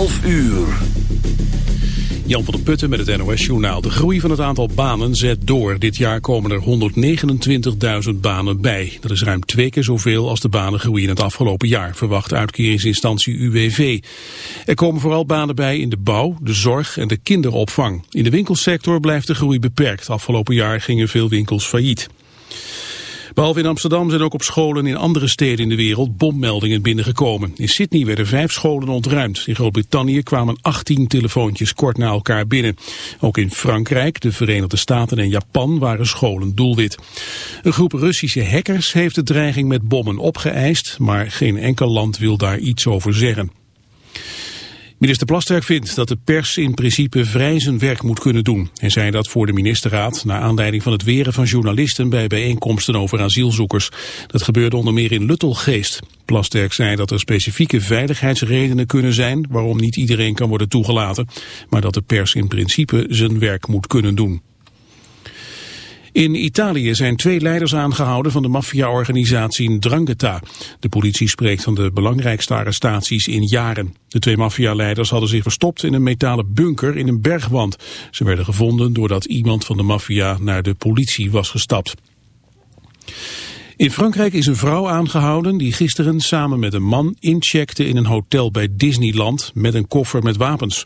12 uur. Jan van der Putten met het NOS-journaal. De groei van het aantal banen zet door. Dit jaar komen er 129.000 banen bij. Dat is ruim twee keer zoveel als de banengroei in het afgelopen jaar, verwacht uitkeringsinstantie UWV. Er komen vooral banen bij in de bouw, de zorg en de kinderopvang. In de winkelsector blijft de groei beperkt. Afgelopen jaar gingen veel winkels failliet. Behalve in Amsterdam zijn ook op scholen in andere steden in de wereld bommeldingen binnengekomen. In Sydney werden vijf scholen ontruimd. In Groot-Brittannië kwamen 18 telefoontjes kort na elkaar binnen. Ook in Frankrijk, de Verenigde Staten en Japan waren scholen doelwit. Een groep Russische hackers heeft de dreiging met bommen opgeëist, maar geen enkel land wil daar iets over zeggen. Minister Plasterk vindt dat de pers in principe vrij zijn werk moet kunnen doen. Hij zei dat voor de ministerraad na aanleiding van het weren van journalisten bij bijeenkomsten over asielzoekers. Dat gebeurde onder meer in Luttelgeest. Plasterk zei dat er specifieke veiligheidsredenen kunnen zijn waarom niet iedereen kan worden toegelaten. Maar dat de pers in principe zijn werk moet kunnen doen. In Italië zijn twee leiders aangehouden van de maffia-organisatie Drangheta. De politie spreekt van de belangrijkste arrestaties in jaren. De twee maffia-leiders hadden zich verstopt in een metalen bunker in een bergwand. Ze werden gevonden doordat iemand van de maffia naar de politie was gestapt. In Frankrijk is een vrouw aangehouden die gisteren samen met een man incheckte in een hotel bij Disneyland met een koffer met wapens.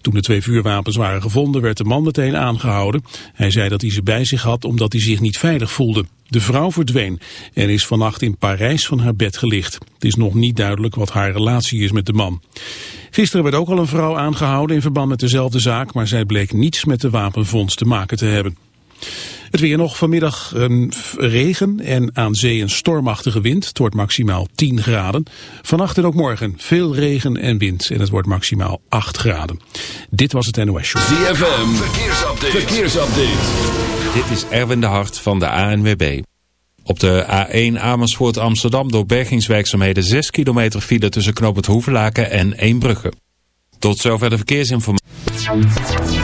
Toen de twee vuurwapens waren gevonden werd de man meteen aangehouden. Hij zei dat hij ze bij zich had omdat hij zich niet veilig voelde. De vrouw verdween en is vannacht in Parijs van haar bed gelicht. Het is nog niet duidelijk wat haar relatie is met de man. Gisteren werd ook al een vrouw aangehouden in verband met dezelfde zaak, maar zij bleek niets met de wapenvondst te maken te hebben. Het weer nog vanmiddag een regen en aan zee een stormachtige wind. Het wordt maximaal 10 graden. Vannacht en ook morgen veel regen en wind en het wordt maximaal 8 graden. Dit was het NOS Show. ZFM, verkeersupdate. verkeersupdate. Dit is Erwin de Hart van de ANWB. Op de A1 Amersfoort Amsterdam door bergingswerkzaamheden 6 kilometer file tussen Knoop het Hoevelaken en Eembrugge. Tot zover de verkeersinformatie.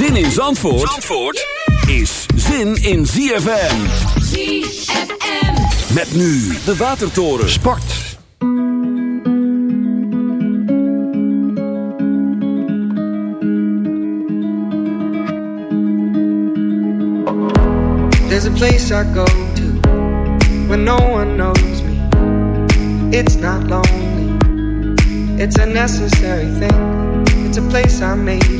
Zin in Zandvoort, Zandvoort is zin in ZFM. ZFM. Met nu de Watertoren. Sport. There's a place I go to when no one knows me. It's not lonely, it's a necessary thing. It's a place I made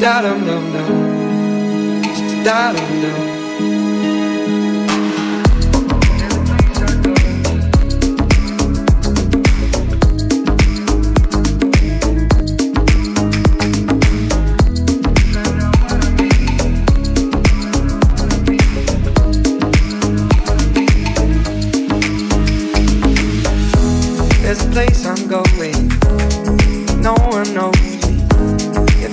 Da dum dum dum. Da dum dum. There's a place I'm going. No one knows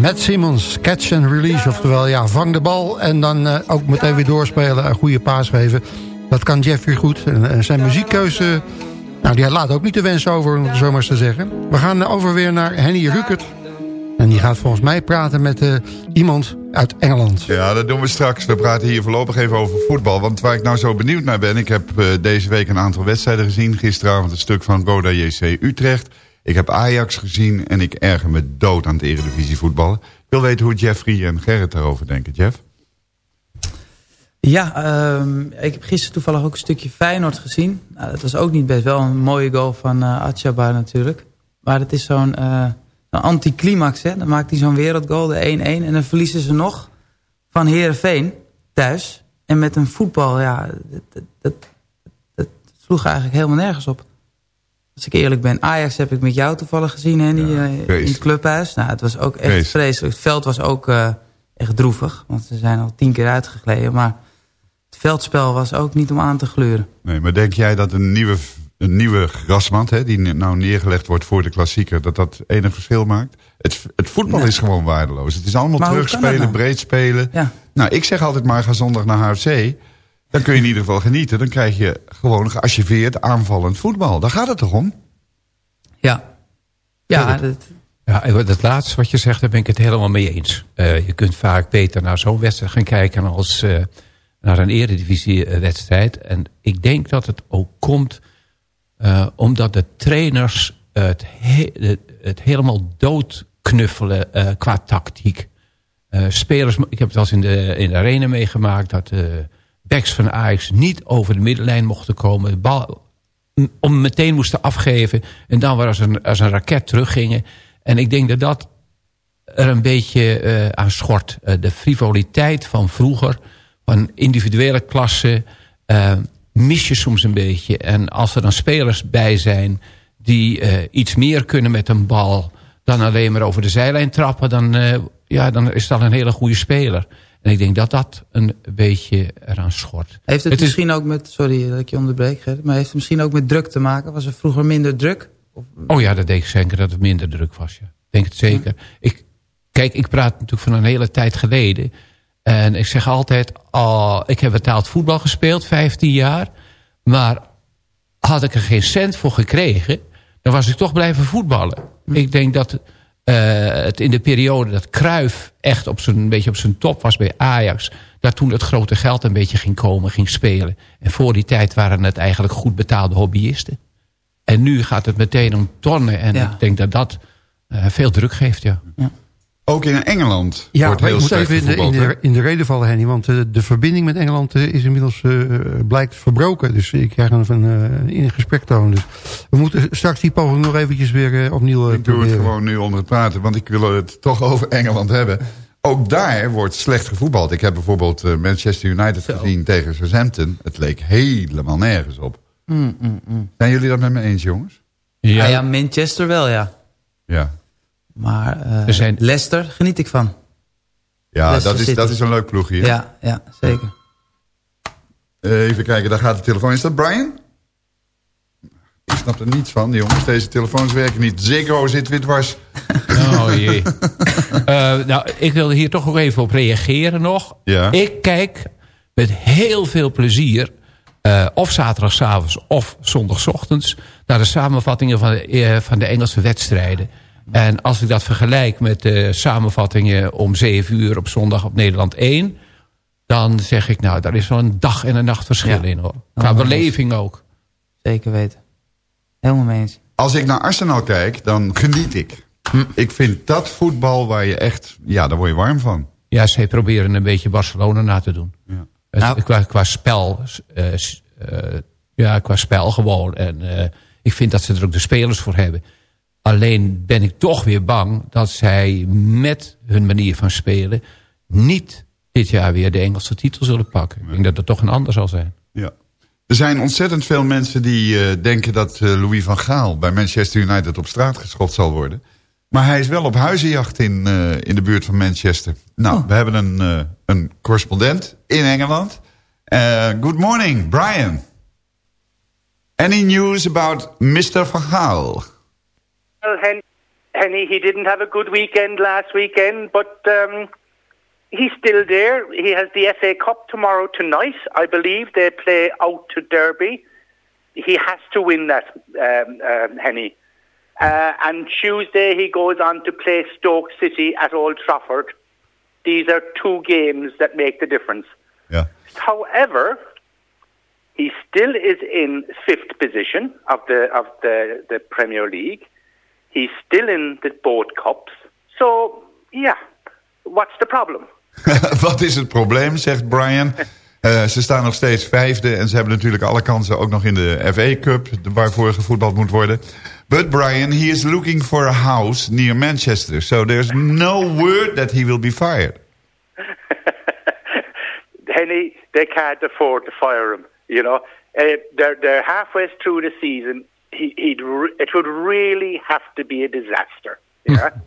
Matt Simmons, catch and release. Oftewel, ja, vang de bal en dan uh, ook meteen weer doorspelen. Een goede paas geven. Dat kan Jeffrey goed. En, zijn muziekkeuze, nou, die laat ook niet de wens over, om het zo maar te zeggen. We gaan over weer naar Henny Rukert. En die gaat volgens mij praten met uh, iemand uit Engeland. Ja, dat doen we straks. We praten hier voorlopig even over voetbal. Want waar ik nou zo benieuwd naar ben... ik heb deze week een aantal wedstrijden gezien. Gisteravond een stuk van Roda JC Utrecht... Ik heb Ajax gezien en ik erger me dood aan het eredivisie voetballen. Ik wil weten hoe Jeffrey en Gerrit daarover denken. Jeff? Ja, um, ik heb gisteren toevallig ook een stukje Feyenoord gezien. Nou, dat was ook niet best. Wel een mooie goal van uh, natuurlijk. Maar het is zo'n uh, anticlimax. Dan maakt hij zo'n wereldgoal, de 1-1. En dan verliezen ze nog van Heerenveen thuis. En met een voetbal, ja, dat, dat, dat, dat sloeg eigenlijk helemaal nergens op. Als ik eerlijk ben, Ajax heb ik met jou toevallig gezien, Henny, ja, in het clubhuis. Nou, het was ook echt Feest. vreselijk. Het veld was ook uh, echt droevig, want ze zijn al tien keer uitgegleden. Maar het veldspel was ook niet om aan te gleuren. Nee, maar denk jij dat een nieuwe, een nieuwe grasmand, hè, die nou neergelegd wordt voor de klassieker, dat dat enig verschil maakt? Het, het voetbal is gewoon waardeloos. Het is allemaal terugspelen, nou? breed spelen. Ja. Nou, ik zeg altijd maar, ga zondag naar HFC. Dan kun je in ieder geval genieten. Dan krijg je gewoon gearchiveerd aanvallend voetbal. Daar gaat het toch om? Ja. Ja, dat... ja het laatste wat je zegt, daar ben ik het helemaal mee eens. Uh, je kunt vaak beter naar zo'n wedstrijd gaan kijken... als uh, naar een eredivisiewedstrijd. En ik denk dat het ook komt... Uh, omdat de trainers het, he het helemaal doodknuffelen qua tactiek. spelers, ik heb het al eens in de, in de arena meegemaakt... dat backs van Ajax niet over de middenlijn mochten komen. De bal om meteen moesten afgeven. En dan weer als een, als een raket teruggingen. En ik denk dat dat er een beetje uh, aan schort. Uh, de frivoliteit van vroeger. Van individuele klassen. Uh, mis je soms een beetje. En als er dan spelers bij zijn. Die iets meer kunnen met een bal. Dan alleen maar over de zijlijn trappen. Dan, ja, dan is dat een hele goede speler. En ik denk dat dat een beetje eraan schort. Heeft het, het misschien is... ook met, sorry dat ik je onderbreek, Gert, maar heeft het misschien ook met druk te maken? Was er vroeger minder druk? Of... Oh ja, dat denk ik zeker dat het minder druk was. Ja. Ik denk het zeker. Ja. Ik, kijk, ik praat natuurlijk van een hele tijd geleden. En ik zeg altijd, oh, ik heb betaald voetbal gespeeld, 15 jaar. Maar had ik er geen cent voor gekregen, dan was ik toch blijven voetballen. Hm. Ik denk dat het in de periode dat Kruif echt op zijn, een beetje op zijn top was bij Ajax... dat toen het grote geld een beetje ging komen, ging spelen. En voor die tijd waren het eigenlijk goed betaalde hobbyisten. En nu gaat het meteen om tonnen. En ja. ik denk dat dat uh, veel druk geeft, ja. ja. Ook in Engeland ja, wordt heel ik moet even in de, in, de, in de reden vallen, Henny. Want uh, de verbinding met Engeland uh, is inmiddels uh, blijkt verbroken. Dus ik krijg dan een in een gesprek toon. Dus we moeten straks die poging nog eventjes weer opnieuw Ik proberen. doe het gewoon nu onder het praten, want ik wil het toch over Engeland hebben. Ook daar wordt slecht gevoetbald. Ik heb bijvoorbeeld Manchester United Zo. gezien tegen Southampton. Het leek helemaal nergens op. Mm, mm, mm. Zijn jullie dat met me eens, jongens? Ja, ja, Manchester wel, ja. Ja. Maar eh, Er zijn- Leicester geniet ik van. Ja, Leicester dat is, City. dat is een leuk ploegje. hè? Ja, ja, zeker. Eh, even kijken, daar gaat de telefoon. Is dat Brian? Ik snap er niets van, jongens. Deze telefoons werken niet. Ziggo zit weer dwars. Oh jee. Eh, nou, ik wil hier toch ook even op reageren nog. Ja. Ik kijk met heel veel plezier... eh, of zaterdagavond of zondagochtends... naar de samenvattingen van de, eh, van de Engelse wedstrijden. En als ik dat vergelijk met de samenvattingen om 7 uur op zondag op Nederland 1... dan zeg ik, nou, daar is wel een dag en een nacht verschil Ja. in, hoor. Qua Oh, beleving ook. Zeker weten. Helemaal mee eens. Als ik naar Arsenal kijk, dan geniet ik. Hm. Ik vind dat voetbal waar je echt... Ja, daar word je warm van. Ja, zij proberen een beetje Barcelona na te doen. Ja. Het- Nou. qua, qua spel, eh, eh, ja, qua spel gewoon. En eh, ik vind dat ze er ook de spelers voor hebben. Alleen ben ik toch weer bang dat zij met hun manier van spelen... niet dit jaar weer de Engelse titel zullen pakken. Ik denk dat het toch een ander zal zijn. Ja. Er zijn ontzettend veel mensen die eh, denken dat eh, Louis van Gaal... bij Manchester United op straat geschopt zal worden. Maar hij is wel op huizenjacht in, eh, in de buurt van Manchester. Nou, we hebben een, een correspondent in Engeland. Good morning, Brian. Any news about Mr. van Gaal? Well, Hen- Henny, he didn't have a good weekend last weekend, but um, he's still there. He has the FA Cup tomorrow tonight, I believe. They play out to Derby. He has to win that, um, um, Henny. Uh, and Tuesday he goes on to play Stoke City at Old Trafford. These are two games that make the difference. Yeah. However, he still is in fifth position of the of the, the Premier League. He's still in the boat cups. So yeah, what's the problem? Wat is het probleem, zegt Brian. Eh, ze staan nog steeds vijfde en ze hebben natuurlijk alle kansen ook nog in de FA Cup, waarvoor gevoetbald moet worden. But Brian, he is looking for a house near Manchester, so there's no word that he will be fired. Henny, they can't afford to fire him. You know, uh, they're they're halfway through the season. He, he'd it would really have to be a disaster.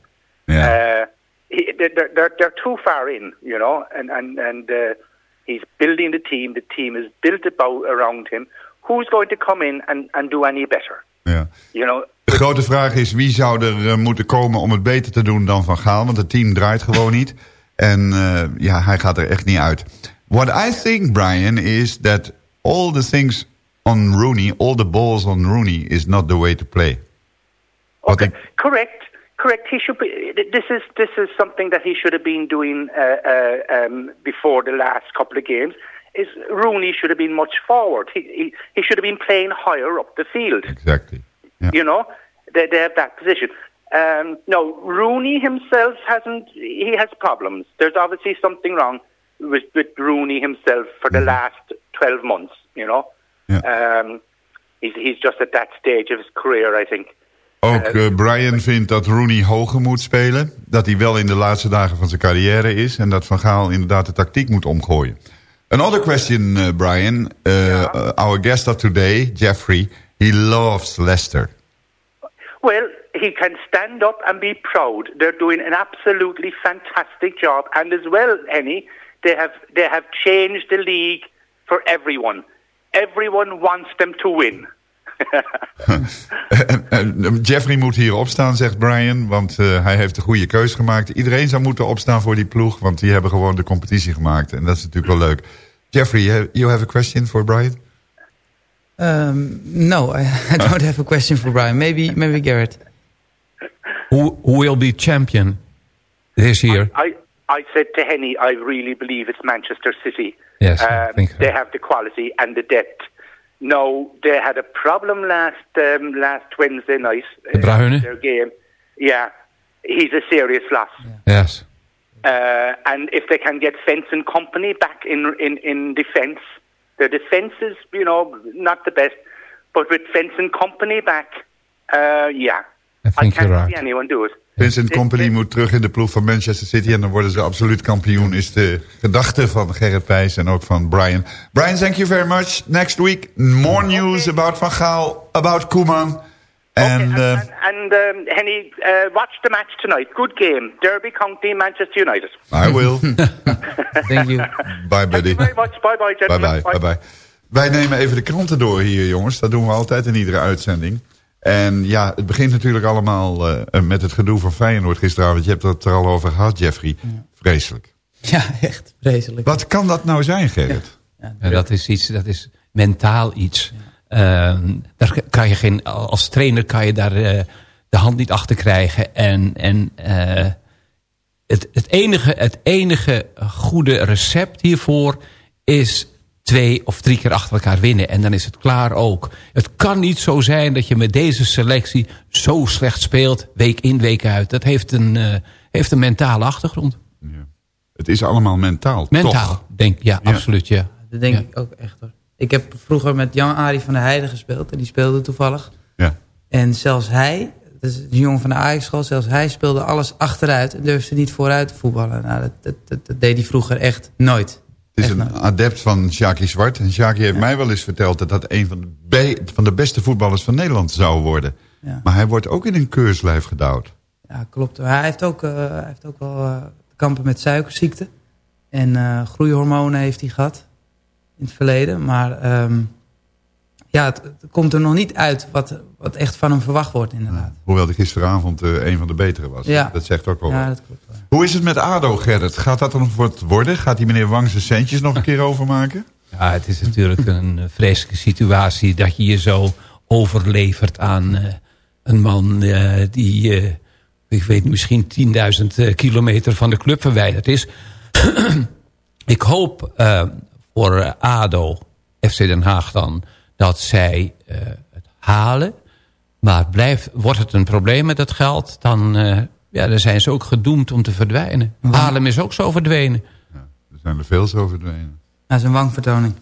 Yeah. Uh, he, they're, they're they're too far in. You know, and and and uh, he's building the team. The team is built about around him. Who's going to come in and, and do any better? Ja. You know, De grote vraag is wie zou er eh, moeten komen om het beter te doen dan Van Gaal, want het team draait gewoon niet. En eh, ja, hij gaat er echt niet uit. What I think, Brian, is that all the things on Rooney, all the balls on Rooney is not the way to play. Ik- Correct, correct. He should be. This is this is something that he should have been doing uh, uh, um, before the last couple of games. Is Rooney should have been much forward. He he, he should have been playing higher up the field. Exactly. You know, they they have that position. Um, no, Rooney himself hasn't. He has problems. There's obviously something wrong with with Rooney himself for the last twelve months. You know, um, he's he's just at that stage of his career. I think. Ook eh, Brian vindt dat Rooney hoger moet spelen. Dat hij wel in de laatste dagen van zijn carrière is. En dat Van Gaal inderdaad de tactiek moet omgooien. Another question, eh, Brian. Uh, uh, our guest of today, Jeffrey, he loves Leicester. Well, he can stand up and be proud. They're doing an absolutely fantastic job, and as well, Annie, they have they have changed the league for everyone. Everyone wants them to win. En- en Jeffrey moet hier opstaan, zegt Brian. Want eh, hij heeft de goede keus gemaakt. Iedereen zou moeten opstaan voor die ploeg. Want die hebben gewoon de competitie gemaakt. En dat is natuurlijk wel leuk. Jeffrey, you- you have a question for Brian? Um, no, I, I don't have a question for Brian. Maybe, maybe Garrett. Who, who will be champion this year? I I said to Henny, I really believe it's Manchester City. Yes, I Um, think so. they have the quality and the depth. No, they had a problem last um, last Wednesday night. De Bruyne? Their game, yeah, he's a serious loss. Yes. Uh, and if they can get Fence and Company back in in in defence, their defence is you know not the best, but with Fence and Company back, uh, yeah, I think can't you're see right. anyone do it. Vincent Company moet terug in de ploeg van Manchester City... en dan worden ze absoluut kampioen, is de gedachte van Gerrit Pijs en ook van Brian. Brian, thank you very much. Next week, more news about Van Gaal, about Koeman... And, uh, And, and um, Henny, uh, watch the match tonight. Good game. Derby County, Manchester United. I will. Thank you. Bye, buddy. Very much. Bye bye, Bye bye, bye bye. Wij nemen even de kranten door hier, jongens. Dat doen we altijd in iedere uitzending. En ja, het begint natuurlijk allemaal eh, met het gedoe van Feyenoord gisteravond. Je hebt het er al over gehad, Jeffrey. Vreselijk. Ja, echt vreselijk. Wat kan dat nou zijn, Gerrit? Ja, dat is iets, dat is mentaal iets. Ehm, daar kan je geen, als trainer kan je daar eh, de hand niet achter krijgen. En, en eh, het, het, enige, het enige goede recept hiervoor is twee of drie keer achter elkaar winnen. En dan is het klaar ook. Het kan niet zo zijn dat je met deze selectie zo slecht speelt. Week in, week uit. Dat heeft een, eh, heeft een mentale achtergrond. Het is allemaal mentaal, Mentaal, toch? denk ja, absoluut, ja. Dat denk Ja. ik ook echt hoor. Ik heb vroeger met Jan-Arie van der Heijden gespeeld. En die speelde toevallig. Ja. En zelfs hij, dat is een jongen van de Ajax-school... zelfs hij speelde alles achteruit en durfde niet vooruit te voetballen. Nou, dat, dat, dat, dat deed hij vroeger echt nooit. Het is een adept van Sjaki Zwart. En Sjaki heeft mij wel eens verteld dat dat een van de, be- van de beste voetballers van Nederland zou worden. Ja. Maar hij wordt ook in een keurslijf gedouwd. Ja, klopt. Hij heeft ook, hij heeft ook wel te kampen met suikerziekte. En eh, groeihormonen heeft hij gehad in het verleden. Maar ehm, ja, het, het komt er nog niet uit wat, wat echt van hem verwacht wordt inderdaad. Hoewel hij gisteravond eh, een van de betere was. Ja. Dat zegt ook al Ja, dat klopt. Hoe is het met ADO, Gerrit? Gaat dat er nog wat worden? Gaat die meneer Wang zijn centjes nog een keer overmaken? Ja, het is natuurlijk een eh, vreselijke situatie dat je je zo overlevert aan eh, een man eh, die, eh, ik weet misschien 10.000 eh, kilometer van de club verwijderd is. ik hoop eh, voor ADO, FC Den Haag dan, dat zij eh, het halen. Maar blijft, wordt het een probleem met het geld, dan, eh, ja, dan zijn ze ook gedoemd om te verdwijnen. Haarlem is ook zo verdwenen. Er zijn er veel zo verdwenen. Dat is een wangvertoning.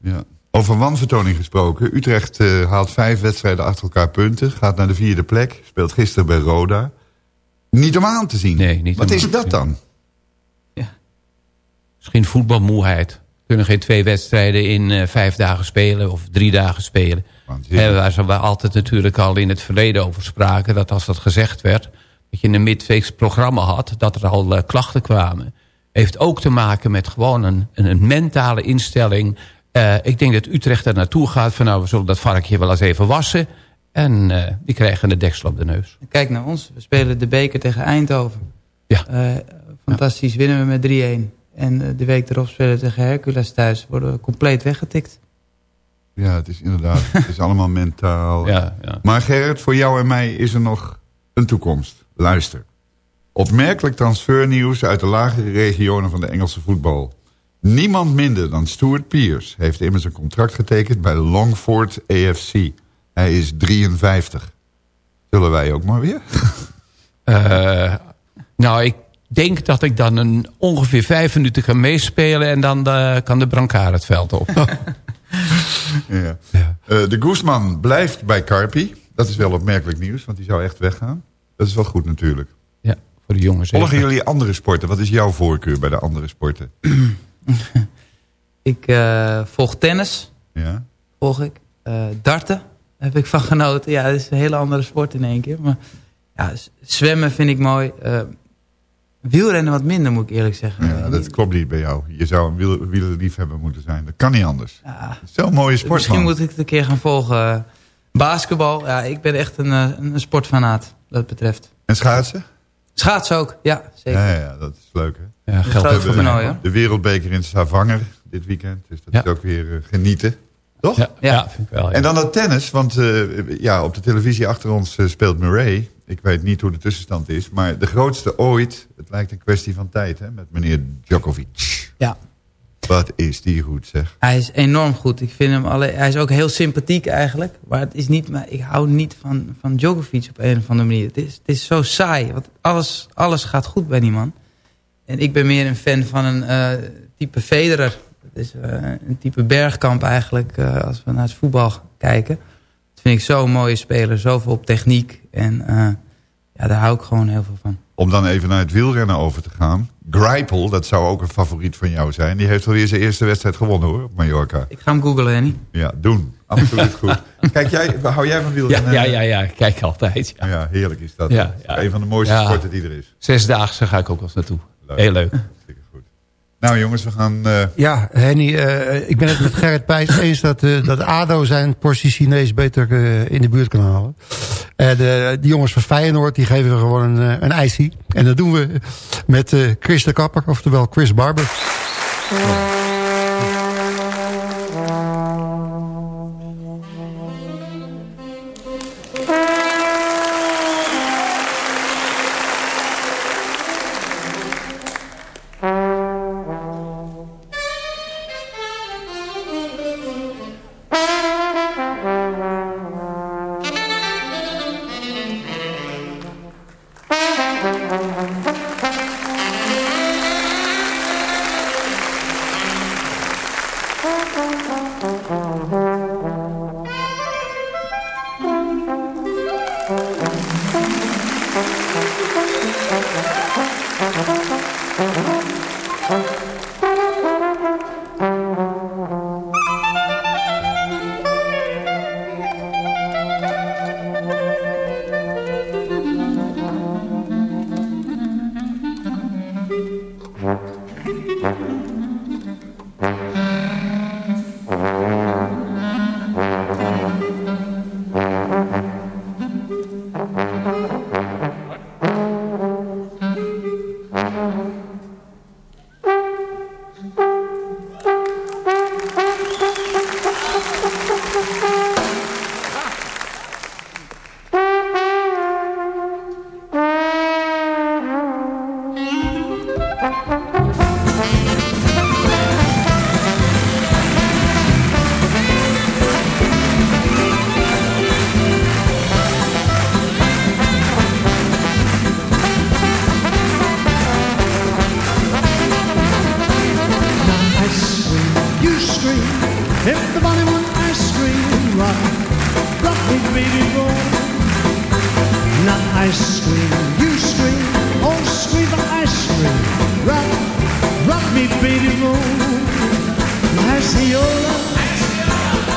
Ja. Over wanvertoning gesproken. Utrecht eh, haalt vijf wedstrijden achter elkaar punten. Gaat naar de vierde plek. Speelt gisteren bij Roda. Niet om aan te zien. Nee, niet Wat om is aan te dat zien. dan? Misschien voetbalmoeheid. Kunnen geen twee wedstrijden in eh, vijf dagen spelen of drie dagen spelen. Hè, waar ze waar altijd natuurlijk al in het verleden over spraken. Dat als dat gezegd werd, dat je een midweeks programma had. Dat er al eh, klachten kwamen. Heeft ook te maken met gewoon een, een, een mentale instelling. Eh, ik denk dat Utrecht er naartoe gaat van nou we zullen dat varkje wel eens even wassen. En eh, die krijgen een deksel op de neus. Kijk naar ons. We spelen de beker tegen Eindhoven. Ja. Eh, fantastisch. Winnen we met 3-1. En eh, de week erop spelen tegen Hercules thuis. Worden we compleet weggetikt. Ja, het is inderdaad. het is allemaal mentaal. Ja, ja. Maar Gerrit, voor jou en mij is er nog een toekomst. Luister. Opmerkelijk transfernieuws uit de lagere regionen van de Engelse voetbal. Niemand minder dan Stuart Pearce heeft immers een contract getekend bij Longford AFC. Hij is 53. Zullen wij ook maar weer? Eh, nou, ik denk dat ik dan een, ongeveer vijf minuten kan meespelen... en dan eh, kan de brancard het veld op. ja. Eh, de Guzman blijft bij Carpi. Dat is wel opmerkelijk nieuws, want die zou echt weggaan. Dat is wel goed natuurlijk. ja, voor de jongens. Volgen jullie andere sporten? Wat is jouw voorkeur bij de andere sporten? Ik eh, volg tennis. Ja. Volg ik. Eh, darten heb ik van genoten. Ja, dat is een hele andere sport in één keer. Maar ja, zwemmen vind ik mooi. Wielrennen wat minder, moet ik eerlijk zeggen. Ja, dat klopt niet bij jou. Je zou een wiel, wielerliefhebber moeten zijn. Dat kan niet anders. Ja. Zo'n mooie sport, Misschien moet ik het een keer gaan volgen. Basketbal. Ja, ik ben echt een, eh, een sportfanaat, dat betreft. En schaatsen? Schaatsen ook, ja, zeker. Ja, ja, dat is leuk, hè? Ja, geldt ook voor toernooi, mij. hoor. De wereldbeker in Stavanger dit weekend. Dus dat Ja. is ook weer eh, genieten. Toch? Ja, ja. vind ik wel. ja. En dan dat tennis, want eh, ja, op de televisie achter ons speelt Murray. Ik weet niet hoe de tussenstand is, maar de grootste ooit. Het lijkt een kwestie van tijd, hè, met meneer Djokovic. Ja. Wat is die goed, zeg. Hij is enorm goed. Ik vind hem alleen, hij is ook heel sympathiek eigenlijk. Maar het is niet, maar ik hou niet van, van Djokovic op een of andere manier. Het is, het is zo saai. Want alles, alles gaat goed bij die man. En ik ben meer een fan van een eh, type Federer. Het is eh, een type Bergkamp eigenlijk. eh, als we naar het voetbal kijken. Dat vind ik zo'n mooie speler. Zoveel op techniek. En eh, Ja, daar hou ik gewoon heel veel van. Om dan even naar het wielrennen over te gaan. Grijpel, dat zou ook een favoriet van jou zijn. Die heeft alweer zijn eerste wedstrijd gewonnen hoor, op Mallorca. Ik ga hem googlen, Henny. Ja, doen. Absoluut goed. Kijk, jij, hou jij van wielrennen? ja, ja, ja, kijk altijd. Ja. Ja, heerlijk is dat. Ja. Een van de mooiste Ja. sporten die er is. Zesdaagse ga ik ook wel eens naartoe. Heel leuk. Nou jongens, we gaan... eh, Ja, Henny, eh, ik ben het met Gerrit Pijs eens dat, eh, dat ADO zijn portie Chinees beter eh, in de buurt kan halen. En de, die jongens van Feyenoord, die geven we gewoon een, eh, een ijsie. En dat doen we met eh, Chris de Kapper, oftewel Chris Barber. ice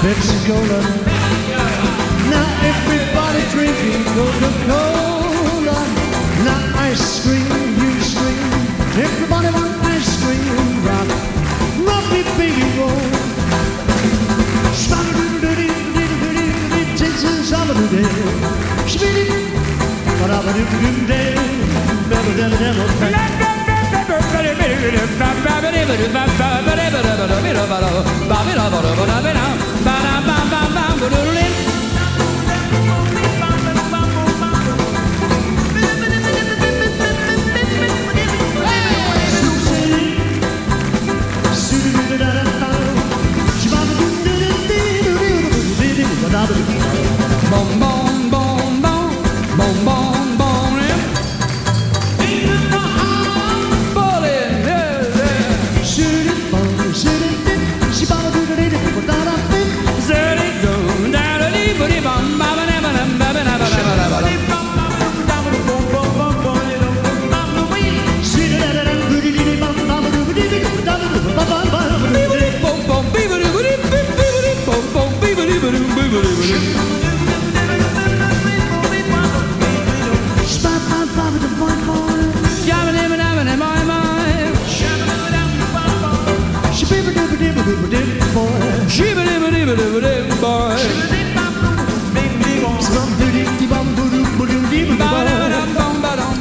Pepsi-Cola. Now everybody drinking Coca-Cola. Now ice cream, you scream. Everybody want ice cream. Rock, rocky baby roll. Let go! Mama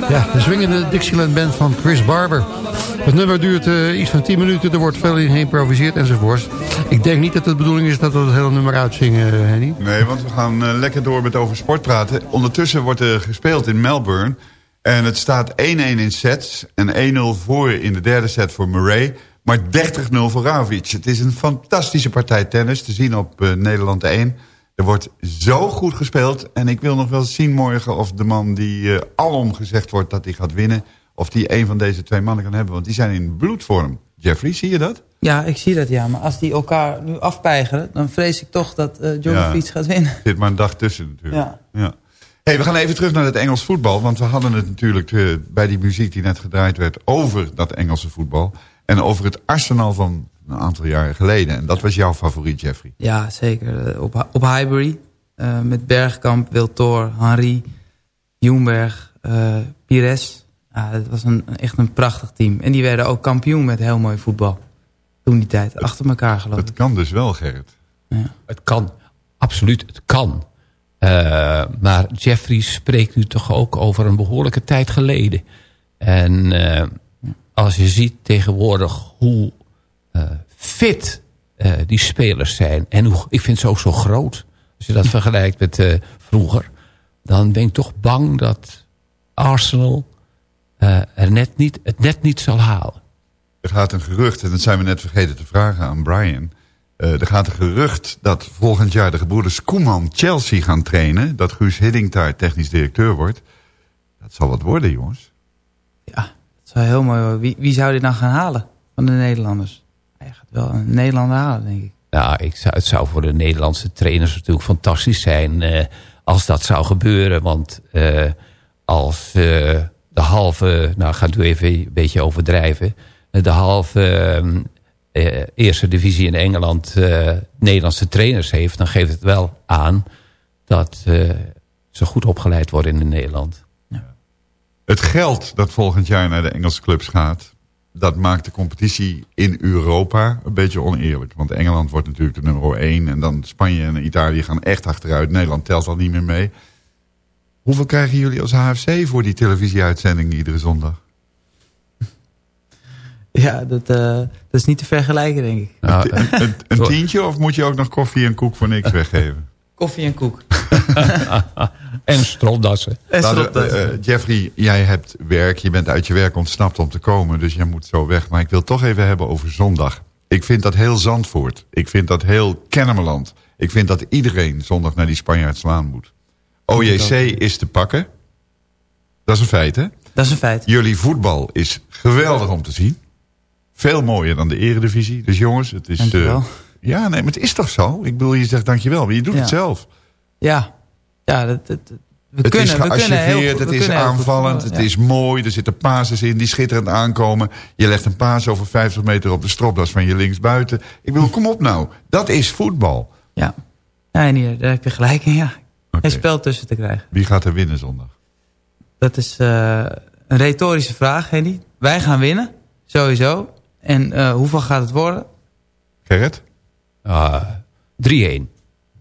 Ja, de zwingende Dixieland Band van Chris Barber. Het nummer duurt eh, iets van 10 minuten, er wordt veel in geïmproviseerd enzovoort. Ik denk niet dat het de bedoeling is dat we het hele nummer uitzingen, eh, Henny. Nee, want we gaan eh, lekker door met over sport praten. Ondertussen wordt er gespeeld in Melbourne. En het staat 1-1 in sets. En 1-0 voor in de derde set voor Murray. Maar 30-0 voor Ravic. Het is een fantastische partij tennis te zien op eh, Nederland 1. Er wordt zo goed gespeeld. En ik wil nog wel zien morgen of de man die eh, alom gezegd wordt dat hij gaat winnen... of die een van deze twee mannen kan hebben. Want die zijn in bloedvorm. Jeffrey, zie je dat? Ja, ik zie dat ja. Maar als die elkaar nu afpeigeren... dan vrees ik toch dat eh Djokovic Ja. gaat winnen. Er zit maar een dag tussen natuurlijk. Ja. Hey, we gaan even terug naar het Engels voetbal. Want we hadden het natuurlijk uh, bij die muziek die net gedraaid werd... over dat Engelse voetbal. En over het arsenal van een aantal jaren geleden. En dat was jouw favoriet, Jeffrey. Ja, zeker. Op, op Highbury. Uh, met Bergkamp, Wiltor, Henry, Joenberg, uh, Pires. Ja, het was een, echt een prachtig team. En die werden ook kampioen met heel mooi voetbal. Toen die tijd, achter elkaar geloof ik. Het kan dus wel, Gerrit. Ja. Het kan, absoluut, het kan. Uh, maar Jeffrey spreekt nu toch ook over een behoorlijke tijd geleden. En uh, als je ziet tegenwoordig hoe uh, fit die spelers zijn... en hoe, ik vind ze ook zo groot, als je dat vergelijkt met vroeger... dan ben ik toch bang dat Arsenal er net niet, het net niet zal halen. Er gaat een gerucht, en dat zijn we net vergeten te vragen aan Brian... Er gaat een gerucht dat volgend jaar de gebroeders Koeman Chelsea gaan trainen. Dat Guus Hiddink daar technisch directeur wordt. Dat zal wat worden, jongens. Ja, heel mooi. Wie, wie zou dit nou gaan halen van de Nederlanders? Hij gaat wel een Nederlander halen, denk ik. Ja, ik zou, het zou voor de Nederlandse trainers natuurlijk fantastisch zijn... Uh, als dat zou gebeuren. Want uh, als de halve... Nou, gaat u even een beetje overdrijven... De halve eerste divisie in Engeland Nederlandse trainers heeft... dan geeft het wel aan dat ze goed opgeleid worden in Nederland. Het geld dat volgend jaar naar de Engelse clubs gaat... dat maakt de competitie in Europa een beetje oneerlijk. Want Engeland wordt natuurlijk de nummer 1... en dan Spanje en Italië gaan echt achteruit. Nederland telt al niet meer mee. Hoeveel krijgen jullie als HFC voor die televisieuitzending iedere zondag? Ja, dat, uh, dat is niet te vergelijken, denk ik. Nou, een, een, tientje of moet je ook nog koffie en koek voor niks weggeven? Koffie en koek. en stropdassen. En stropdassen. Uh, Jeffrey, jij hebt werk. Je bent uit je werk ontsnapt om te komen. Dus jij moet zo weg. Maar ik wil toch even hebben over zondag. Ik vind dat heel Zandvoort. Ik vind dat heel Kennemerland. Ik vind dat iedereen zondag naar die Spanjaard slaan moet. OJC is te pakken. Dat is een feit, hè? Dat is een feit. Jullie voetbal is geweldig om te zien. Veel mooier dan de eredivisie. Dus jongens, het is... Uh, ja, nee, maar het is toch zo? Ik bedoel, je zegt dankjewel, maar je doet het zelf. Ja, ja dat, dat, we het kunnen, is gearchiveerd, het is aanvallend, het is mooi. Er zitten pases in die schitterend aankomen. Je legt een paas over 50 meter op de stropdas van je linksbuiten. Ik bedoel, kom op nou. Dat is voetbal. Ja, ja en daar heb je gelijk in, ja. Okay. Geen spel tussen te krijgen. Wie gaat er winnen zondag? Dat is uh, een retorische vraag, Henny. Wij gaan winnen, sowieso. En uh, hoeveel gaat het worden? Gerrit? Uh, 3-1.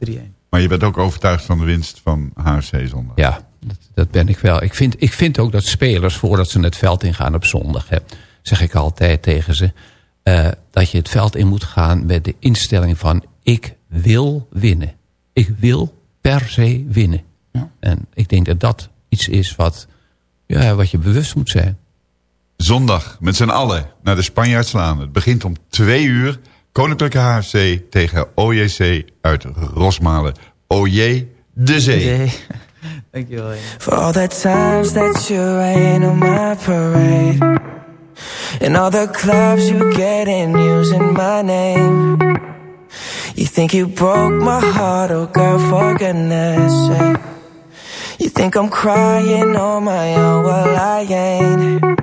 3-1. Maar je bent ook overtuigd van de winst van HFC zondag? Ja, dat, dat, ben ik wel. Ik vind, ik vind ook dat spelers, voordat ze het veld ingaan op zondag... Hè, zeg ik altijd tegen ze... Uh, dat je het veld in moet gaan met de instelling van... ik wil winnen. Ik wil per se winnen. Ja. En ik denk dat dat iets is wat, ja, wat je bewust moet zijn. Zondag met z'n allen naar de Spanjaard slaan. Het begint om twee uur. Koninklijke HFC tegen OJC uit Rosmalen. OJ de Zee. Dankjewel. For all the times that you rain on my parade. And all the clubs you get in using my name. You think you broke my heart, oh girl, for goodness sake. You think I'm crying on my own, well I ain't.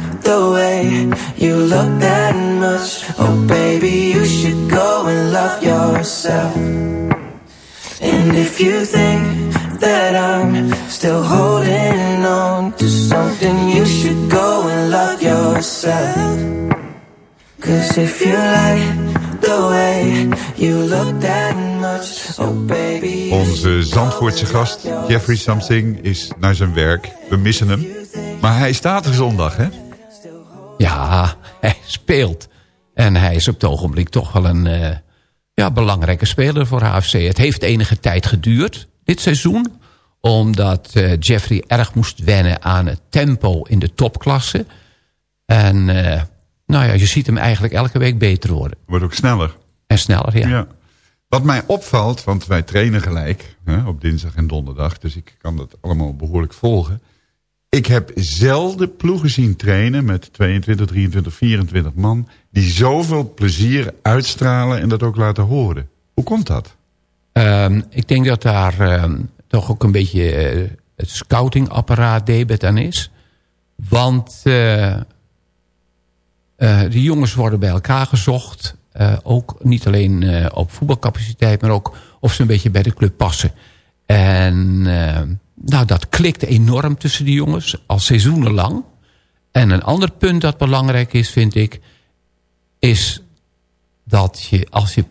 the way you look that much, oh baby, you should go and love yourself. And if you think that I'm still holding on to something, you should go and love yourself. Cause if you like the way you look that much, oh baby. Onze Zandvoortse gast, Jeffrey Something, is naar zijn werk. We missen hem. Maar hij staat er zondag, hè? Ja, hij speelt. En hij is op het ogenblik toch wel een uh, ja, belangrijke speler voor HFC. Het heeft enige tijd geduurd, dit seizoen. Omdat uh, Jeffrey erg moest wennen aan het tempo in de topklasse. En uh, nou ja, je ziet hem eigenlijk elke week beter worden. Wordt ook sneller. En sneller, ja. ja. Wat mij opvalt, want wij trainen gelijk hè, op dinsdag en donderdag. Dus ik kan dat allemaal behoorlijk volgen. Ik heb zelden ploegen zien trainen met 22, 23, 24 man... die zoveel plezier uitstralen en dat ook laten horen. Hoe komt dat? Um, ik denk dat daar um, toch ook een beetje uh, het scoutingapparaat debet aan is. Want uh, uh, de jongens worden bij elkaar gezocht. ook niet alleen op voetbalcapaciteit, maar ook of ze een beetje bij de club passen. En nou, dat klikt enorm tussen die jongens, al seizoenenlang. En een ander punt dat belangrijk is, vind ik... is dat je, als je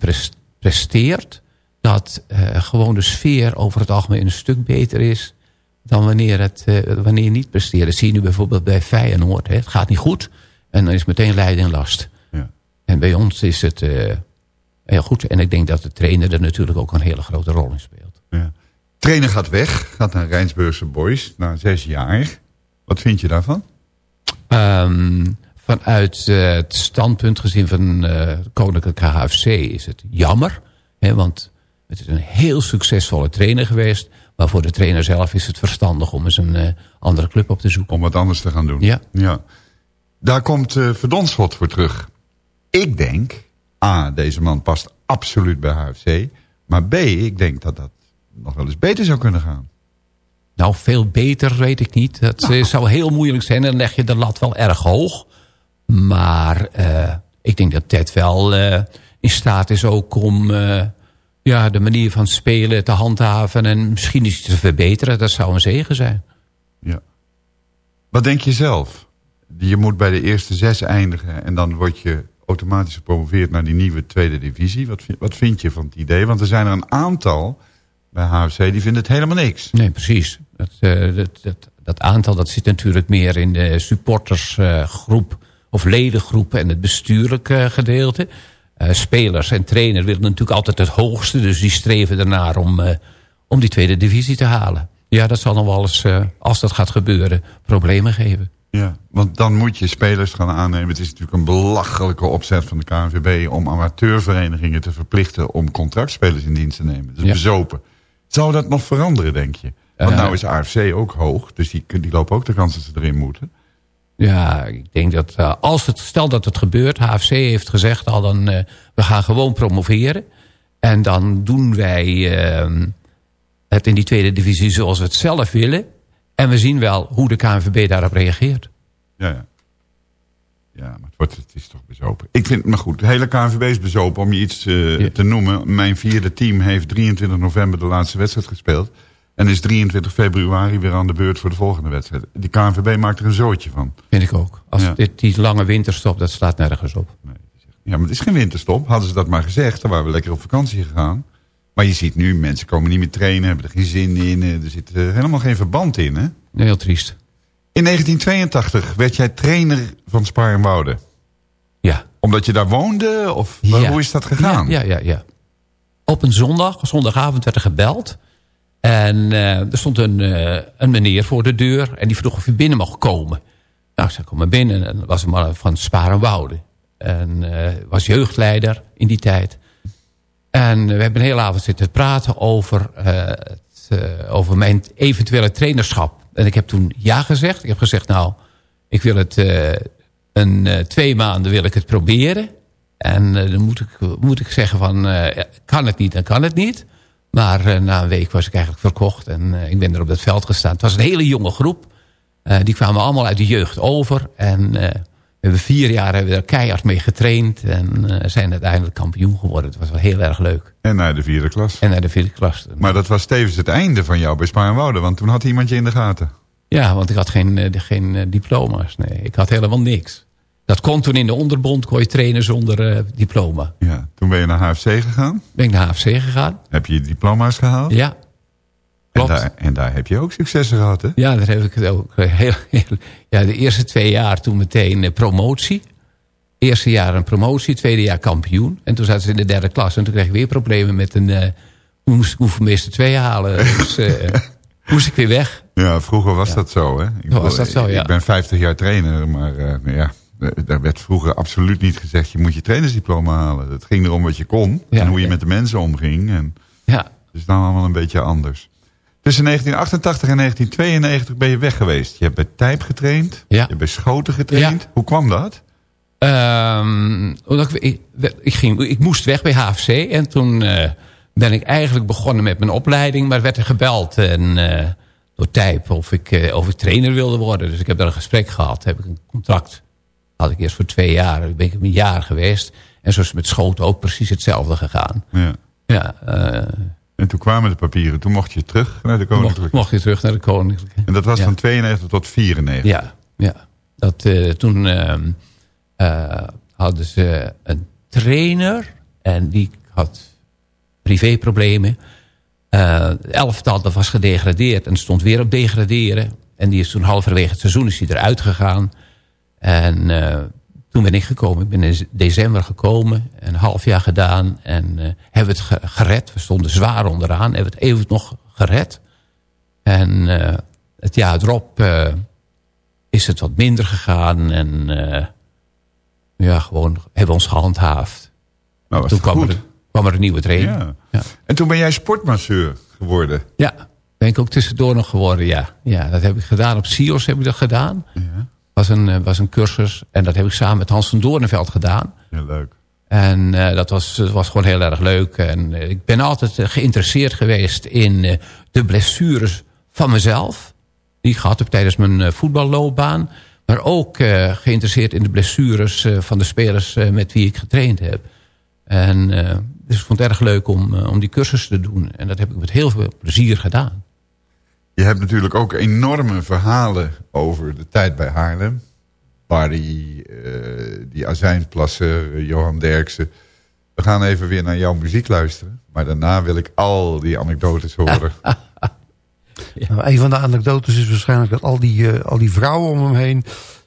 presteert... dat uh, gewoon de sfeer over het algemeen een stuk beter is... dan wanneer, het, uh, wanneer je niet presteert. Dat zie je nu bijvoorbeeld bij Feyenoord. Hè. Het gaat niet goed en dan is meteen lijden en last. Ja. En bij ons is het uh, heel goed. En ik denk dat de trainer er natuurlijk ook een hele grote rol in speelt. Ja. Trainer gaat weg, gaat naar Rijnsburgse Boys na zes jaar. Wat vind je daarvan? Um, vanuit uh, het standpunt gezien van uh, Koninklijke HFC is het jammer. Hè, want het is een heel succesvolle trainer geweest. Maar voor de trainer zelf is het verstandig om eens een uh, andere club op te zoeken. Om wat anders te gaan doen. Ja. ja. Daar komt uh, Verdonschot voor terug. Ik denk, A, deze man past absoluut bij HFC. Maar B, ik denk dat dat nog wel eens beter zou kunnen gaan. Nou, veel beter weet ik niet. Het nou. zou heel moeilijk zijn. Dan leg je de lat wel erg hoog. Maar uh, ik denk dat Ted wel uh, in staat is ook om uh, ja, de manier van spelen te handhaven. En misschien iets te verbeteren. Dat zou een zegen zijn. Ja. Wat denk je zelf? Je moet bij de eerste zes eindigen. En dan word je automatisch gepromoveerd naar die nieuwe tweede divisie. Wat, wat vind je van het idee? Want er zijn er een aantal bij HFC, die vinden het helemaal niks. Nee, precies. Dat, uh, dat, dat, dat, aantal dat zit natuurlijk meer in de supportersgroep... Uh, of ledengroep en het bestuurlijke uh, gedeelte. spelers en trainer willen natuurlijk altijd het hoogste... dus die streven ernaar om, om die tweede divisie te halen. Ja, dat zal nog wel eens, als dat gaat gebeuren, problemen geven. Ja, want dan moet je spelers gaan aannemen. Het is natuurlijk een belachelijke opzet van de KNVB... om amateurverenigingen te verplichten om contractspelers in dienst te nemen. Dus ja. bezopen. Zou dat nog veranderen, denk je? Want uh, nou is AFC ook hoog, dus die, die lopen ook de kans dat ze erin moeten. Ja, ik denk dat uh, als het, stel dat het gebeurt... HFC heeft gezegd al, dan, uh, we gaan gewoon promoveren. En dan doen wij uh, het in die tweede divisie zoals we het zelf willen. En we zien wel hoe de KNVB daarop reageert. Ja, ja. Ja, maar het, wordt, het is toch bezopen. Ik vind, maar goed, de hele KNVB is bezopen. Om je iets uh, ja. te noemen. Mijn vierde team heeft 23 november de laatste wedstrijd gespeeld. En is 23 februari weer aan de beurt voor de volgende wedstrijd. Die KNVB maakt er een zootje van. Vind ik ook. Als ja. dit, die lange winterstop, dat slaat nergens op. Nee. Ja, maar het is geen winterstop. Hadden ze dat maar gezegd, dan waren we lekker op vakantie gegaan. Maar je ziet nu, mensen komen niet meer trainen, hebben er geen zin in. Er zit uh, helemaal geen verband in, hè? Nee, heel triest. In 1982 werd jij trainer van Sparenwoude. Ja. Omdat je daar woonde? Of ja. hoe is dat gegaan? Ja, ja, ja. Op een zondag, zondagavond werd er gebeld. En uh, er stond een, uh, een meneer voor de deur. En die vroeg of je binnen mocht komen. Nou, ik zei, kom maar binnen. En dat was een man van Sparenwoude. En uh, was jeugdleider in die tijd. En we hebben een hele avond zitten praten over, het, over mijn eventuele trainerschap. En ik heb toen ja gezegd. Ik heb gezegd, nou, ik wil het een twee maanden wil ik het proberen. En dan moet ik, moet ik zeggen van, kan het niet, dan kan het niet. Maar uh, na een week was ik eigenlijk verkocht en uh, ik ben er op dat veld gestaan. Het was een hele jonge groep. Uh, die kwamen allemaal uit de jeugd over. En we hebben vier jaar hebben we er keihard mee getraind. En zijn uiteindelijk kampioen geworden. Het was wel heel erg leuk. En naar de vierde klas. En naar de vierde klas. Maar dat was tevens het einde van jou bij Spaarnwoude. Want toen had iemand je in de gaten. Ja, want ik had geen, geen diploma's. Nee, ik had helemaal niks. Dat kon toen in de onderbond, kon je trainen zonder uh, diploma. Ja, toen ben je naar HFC gegaan? Ben ik naar HFC gegaan. Heb je je diploma's gehaald? Ja. En daar, en daar heb je ook successen gehad, hè? Ja, daar heb ik het ook. Heel, heel, ja, de eerste twee jaar toen meteen uh, promotie. Eerste jaar een promotie, tweede jaar kampioen. En toen zaten ze in de derde klas. En toen kreeg ik weer problemen met een... Uh, moest ik hoevenmeester twee halen. Dus moest ik weer weg. Ja, vroeger was ja. dat zo, hè? Ik, was dat zo, ja. Ik ben 50 jaar trainer, maar ja... Daar werd vroeger absoluut niet gezegd... je moet je trainersdiploma halen. Het ging erom wat je kon ja, en hoe je met de mensen omging. En ja. Het is nou allemaal een beetje anders. Tussen 1988 en 1992 ben je weg geweest. Je hebt bij Tijp getraind. Ja. Je hebt bij Schoten getraind. Hoe kwam dat? Um, ik, ik, ging, ik moest weg bij HFC. En toen uh, ben ik eigenlijk begonnen met mijn opleiding. Maar werd er gebeld en, uh, door Tijp of ik, uh, of ik trainer wilde worden. Dus ik heb daar een gesprek gehad. Heb ik een contract had ik eerst voor twee jaar. Dan ben ik een jaar geweest. En zo is het met Schoten ook precies hetzelfde gegaan. Ja. ja en toen kwamen de papieren. Toen mocht je terug naar de Koninklijke. Mocht, mocht je terug naar de Koninklijke. En dat was ja. van 92 tot 94? Ja, ja. Dat, uh, toen uh, hadden ze een trainer. En die had privéproblemen. Uh, elftal dat was gedegradeerd. En stond weer op degraderen. En die is toen halverwege het seizoen is die eruit gegaan. En toen ben ik gekomen. Ik ben in december gekomen. Een half jaar gedaan. En uh, hebben we het gered. We stonden zwaar onderaan. Hebben we het even nog gered. En uh, het jaar erop is het wat minder gegaan. En ja, gewoon hebben we ons gehandhaafd. Nou, toen kwam er, kwam er een nieuwe trainer. Ja. Ja. En toen ben jij sportmasseur geworden. Ja, ben ik ook tussendoor nog geworden, ja. Ja, dat heb ik gedaan. Op SIOS heb ik dat gedaan. Ja was een, was een cursus. En dat heb ik samen met Hans van Doornveld gedaan. Heel leuk. En uh, dat was, was gewoon heel erg leuk. En uh, ik ben altijd uh, geïnteresseerd geweest in de blessures van mezelf. Die ik gehad heb tijdens mijn voetballoopbaan. Maar ook geïnteresseerd in de blessures van de spelers met wie ik getraind heb. En dus ik vond het erg leuk om, om die cursus te doen. En dat heb ik met heel veel plezier gedaan. Je hebt natuurlijk ook enorme verhalen over de tijd bij Haarlem. Barry, uh, die azijnplassen, Johan Derksen. We gaan even weer naar jouw muziek luisteren. Maar daarna wil ik al die anekdotes horen. ja. nou, een van de anekdotes is waarschijnlijk dat al die, uh, al die vrouwen om hem heen...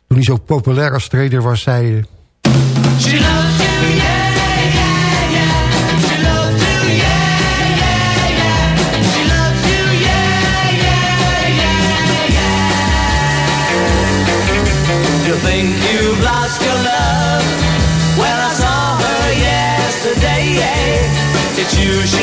toen hij zo populair als trader was, zeiden... It's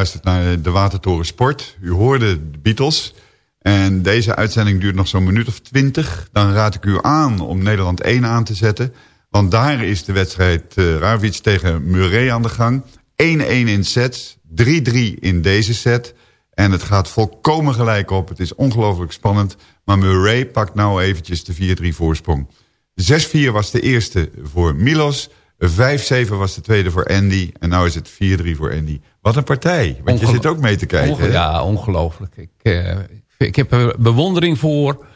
U luistert naar de Watertoren Sport. U hoorde de Beatles. En deze uitzending duurt nog zo'n minuut of twintig. Dan raad ik u aan om Nederland 1 aan te zetten. Want daar is de wedstrijd uh, tegen Murray aan de gang. 1-1 in sets, 3-3 in deze set. En het gaat volkomen gelijk op. Het is ongelooflijk spannend. Maar Murray pakt nou eventjes de 4-3 voorsprong. 6-4 was de eerste voor Milos. 5-7 was de tweede voor Andy. En nu is het 4-3 voor Andy. Wat een partij. Want je zit ook mee te kijken. Onge ja, ongelooflijk. Ik, uh, ik heb er bewondering voor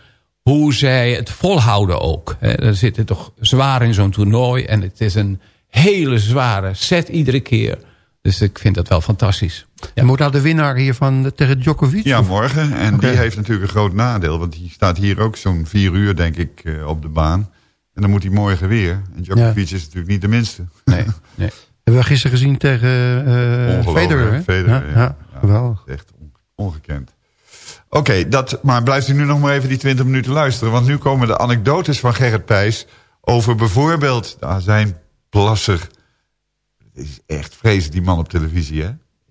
hoe zij het volhouden ook. Er zitten toch zwaar in zo'n toernooi. En het is een hele zware set iedere keer. Dus ik vind dat wel fantastisch. Ja. Moet nou de winnaar hiervan tegen Djokovic? Ja, morgen. En okay. die heeft natuurlijk een groot nadeel. Want die staat hier ook zo'n vier uur, denk ik, uh, op de baan. En dan moet hij morgen weer. En Djokovic ja. is natuurlijk niet de minste. Nee, nee. Hebben we gisteren gezien tegen uh, Federer. Federer, ja. ja. ja geweldig. Echt ongekend. Oké, okay, dat. maar blijft u nu nog maar even die 20 minuten luisteren. Want nu komen de anekdotes van Gerrit Pijs... over bijvoorbeeld de azijnplasser. Het is echt vreselijk, die man op televisie, hè?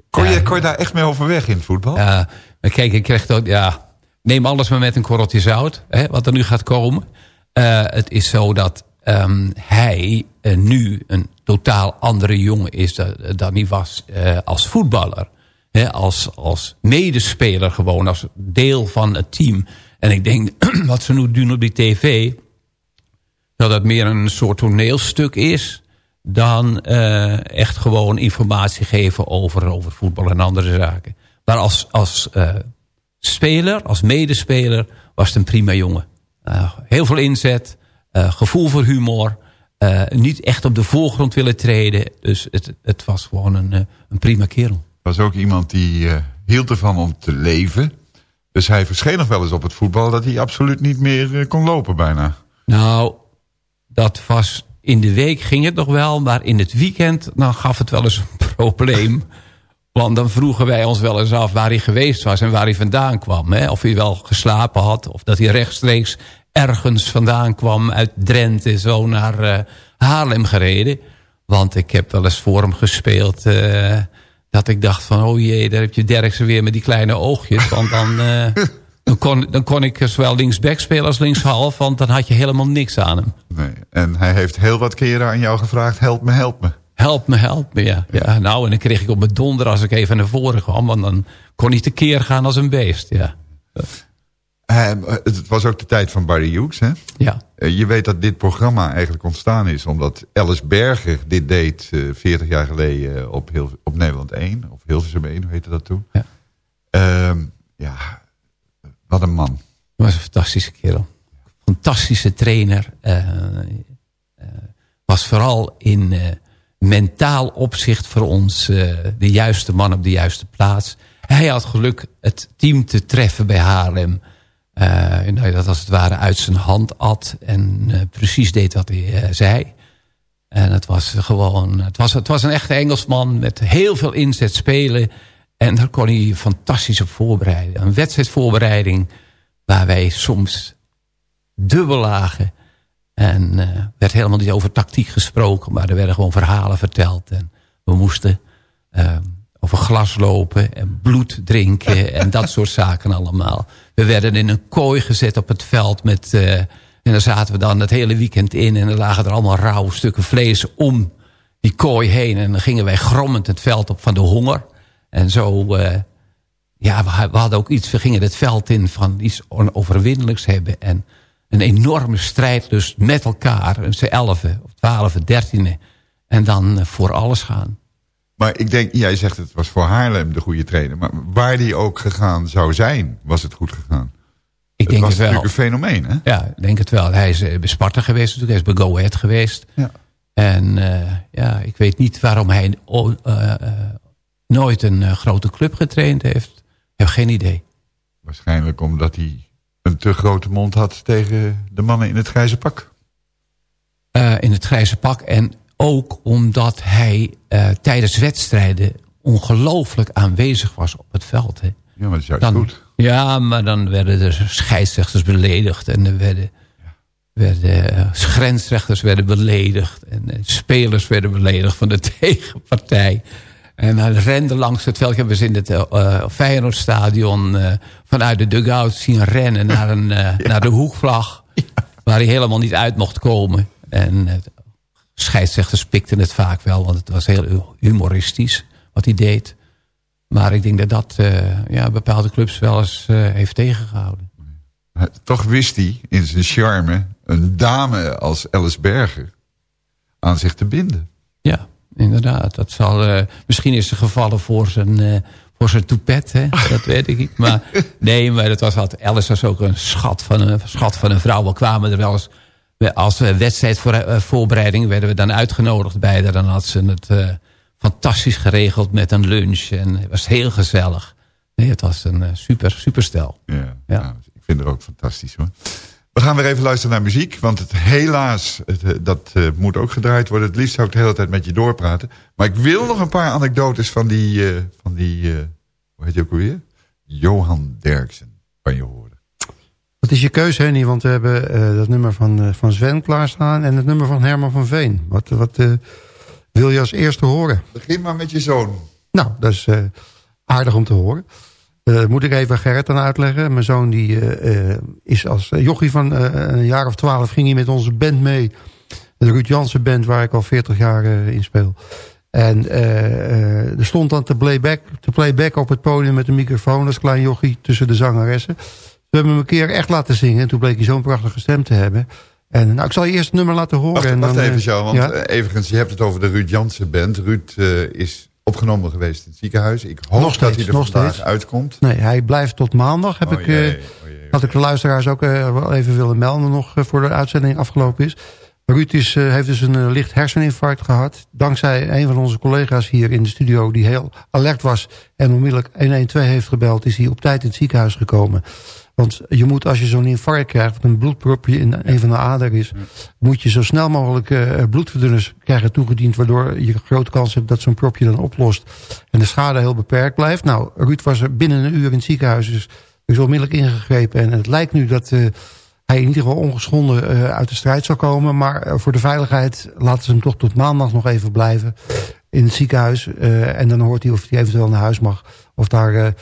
Kon, je, kon je daar echt mee overweg in het voetbal? Ja, kijk, ik krijg ook... Ja, neem alles maar met een korreltje zout, hè, wat er nu gaat komen. Uh, het is zo dat um, hij uh, nu een totaal andere jongen is dan, hij was uh, als voetballer. Als, als medespeler gewoon, als deel van het team. En ik denk, wat ze nu doen op die tv... dat dat meer een soort toneelstuk is... dan uh, echt gewoon informatie geven over, over voetbal en andere zaken. Maar als, als uh, speler, als medespeler, was het een prima jongen. Heel veel inzet, gevoel voor humor... niet echt op de voorgrond willen treden. Dus het, het was gewoon een, een prima kerel was ook iemand die uh, hield ervan om te leven. Dus hij verscheen nog wel eens op het voetbal... dat hij absoluut niet meer kon lopen bijna. Nou, dat was... In de week ging het nog wel, maar in het weekend... dan gaf het wel eens een probleem. Want dan vroegen wij ons wel eens af waar hij geweest was... en waar hij vandaan kwam. Hè? Of hij wel geslapen had, of dat hij rechtstreeks ergens vandaan kwam... uit Drenthe, zo naar uh, Haarlem gereden. Want ik heb wel eens voor hem gespeeld... Uh, dat ik dacht van, oh jee, daar heb je Derksen weer met die kleine oogjes. Want dan, uh, dan, kon, dan kon ik zowel linksback spelen als linkshalf. Want dan had je helemaal niks aan hem. Nee. En hij heeft heel wat keren aan jou gevraagd, help me, help me. Help me, help me, ja. ja. nou, en dan kreeg ik op mijn donder als ik even naar voren kwam. Want dan kon hij tekeer gaan als een beest, ja. Uh, het was ook de tijd van Barry Hughes, hè? Ja. Uh, je weet dat dit programma eigenlijk ontstaan is... omdat Alice Berger dit deed uh, 40 jaar geleden op, Hilv op Nederland 1. Of Hilversum 1, hoe heette dat toen? Ja. Ehm, ja, wat een man. Dat was een fantastische kerel. Fantastische trainer. was vooral in mentaal opzicht voor ons de juiste man op de juiste plaats. Hij had geluk het team te treffen bij Haarlem... Uh, dat als het ware uit zijn hand at en uh, precies deed wat hij uh, zei. En het was gewoon, het was, het was een echte Engelsman met heel veel inzet spelen. En daar kon hij fantastisch op voorbereiden. Een wedstrijdvoorbereiding waar wij soms dubbel lagen. En werd helemaal niet over tactiek gesproken, maar er werden gewoon verhalen verteld. En we moesten over glas lopen en bloed drinken en dat soort zaken allemaal. We werden in een kooi gezet op het veld met... Uh, en daar zaten we dan het hele weekend in en er lagen er allemaal rauwe stukken vlees om die kooi heen. En dan gingen wij grommend het veld op van de honger. En zo, uh, ja, we, we, hadden ook iets, we gingen het veld in van iets onoverwinnelijks hebben. En een enorme strijd dus met elkaar, z'n elfen of twaalf, dertiende. En dan uh, voor alles gaan. Maar ik denk, jij zegt het was voor Haarlem de goede trainer. Maar waar die ook gegaan zou zijn, was het goed gegaan. Ik denk was het wel. natuurlijk een fenomeen, hè? Ja, ik denk het wel. Hij is bij Sparta geweest natuurlijk. Hij is bij Go Ahead geweest. Ja. En uh, ja, ik weet niet waarom hij uh, uh, nooit een grote club getraind heeft. Ik heb geen idee. Waarschijnlijk omdat hij een te grote mond had tegen de mannen in het grijze pak. in het grijze pak en ook omdat hij uh, tijdens wedstrijden ongelooflijk aanwezig was op het veld. Hè. Ja, maar dat is juist dan, goed. Ja, maar dan werden er scheidsrechters beledigd. En er werden, ja. werden uh, grensrechters werden beledigd. En, en, spelers werden beledigd van de tegenpartij. En hij rende langs het veld. Hebben we in het uh, Feyenoordstadion vanuit de dugout zien rennen naar, een, ja. naar de hoekvlag. Ja. Waar hij helemaal niet uit mocht komen. En scheidsrechters pikten het vaak wel, want het was heel humoristisch wat hij deed. Maar ik denk dat dat uh, ja, bepaalde clubs wel eens uh, heeft tegengehouden. Toch wist hij in zijn charme een dame als Alice Berger aan zich te binden. Ja, inderdaad. Dat zal, uh, misschien is ze gevallen voor zijn, voor zijn toepet, hè? dat weet ik niet. Maar nee, maar dat was altijd, Alice was ook een schat van een, schat van een vrouw. We kwamen er wel eens als wedstrijdvoorbereiding werden we dan uitgenodigd bij haar. Dan had ze het uh, fantastisch geregeld met een lunch. En het was heel gezellig. Nee, het was een uh, super, super stel. Ja, ja. Nou, ik vind het ook fantastisch hoor. We gaan weer even luisteren naar muziek. Want het, helaas, het, dat uh, moet ook gedraaid worden. Het liefst zou ik de hele tijd met je doorpraten. Maar ik wil nog een paar anekdotes van die... van die hoe heet je ook alweer? Johan Derksen van je horen. Wat is je keuze, Henny? Want we hebben uh, dat nummer van, uh, van Sven klaarstaan... en het nummer van Herman van Veen. Wat, wat uh, wil je als eerste horen? Begin maar met je zoon. Nou, dat is aardig om te horen. moet ik even Gerrit dan uitleggen. Mijn zoon die, is als jochie van een jaar of twaalf... ging hij met onze band mee. De Ruud Jansen band waar ik al 40 jaar in speel. En er stond dan te playback, te playback op het podium met een microfoon... als klein jochie tussen de zangeressen... We hebben hem een keer echt laten zingen. En toen bleek hij zo'n prachtige stem te hebben. En nou, ik zal je eerst het nummer laten horen. Wacht, en wacht dan, even, Jo, want ja? everigens, je hebt het over de Ruud Jansen band. Ruud uh, is opgenomen geweest in het ziekenhuis. Ik hoop nog dat hij er nog vandaag steeds. uitkomt. Nee, hij blijft tot maandag. Heb oh, ik, jee, uh, oh, jee, had ik de luisteraars ook uh, wel even willen melden nog voor de uitzending afgelopen is. Ruud is, heeft dus een licht herseninfarct gehad. Dankzij een van onze collega's hier in de studio die heel alert was... en onmiddellijk 112 heeft gebeld, is hij op tijd in het ziekenhuis gekomen. Want je moet als je zo'n infarct krijgt, wat een bloedpropje in een van de aderen is... moet je zo snel mogelijk uh, bloedverdunners krijgen toegediend... waardoor je grote kans hebt dat zo'n propje dan oplost... en de schade heel beperkt blijft. Nou, Ruud was er binnen een uur in het ziekenhuis, dus is onmiddellijk ingegrepen. En het lijkt nu dat uh, hij in ieder geval ongeschonden uh, uit de strijd zal komen... maar voor de veiligheid laten ze hem toch tot maandag nog even blijven in het ziekenhuis. en dan hoort hij of hij eventueel naar huis mag, of daar...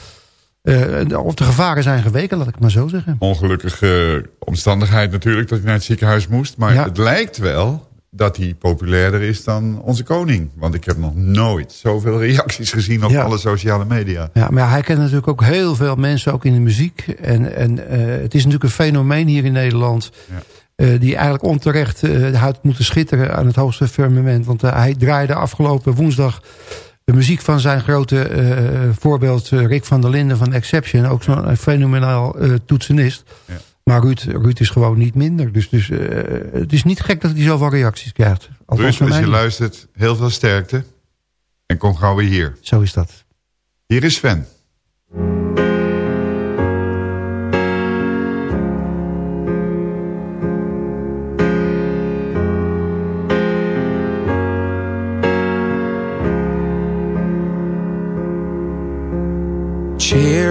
Uh, of de gevaren zijn geweken, laat ik het maar zo zeggen. Ongelukkige omstandigheid natuurlijk dat hij naar het ziekenhuis moest. Maar Ja. het lijkt wel, dat hij populairder is dan onze koning. Want ik heb nog nooit zoveel reacties gezien op alle sociale media. Ja, maar hij kent natuurlijk ook heel veel mensen, ook in de muziek. En, en eh, het is natuurlijk een fenomeen hier in Nederland... Ja. Uh, die eigenlijk onterecht uh, had moeten schitteren aan het hoogste firmament. Want hij draaide afgelopen woensdag de muziek van zijn grote voorbeeld Rick van der Linden van Exception. Ook zo'n fenomenaal toetsenist. Ja. Maar Ruud, Ruud is gewoon niet minder. Dus, dus uh, het is niet gek dat hij zoveel reacties krijgt. Ruud, als je luistert, heel veel sterkte. En kom gauw weer hier. Zo is dat. Hier is Sven.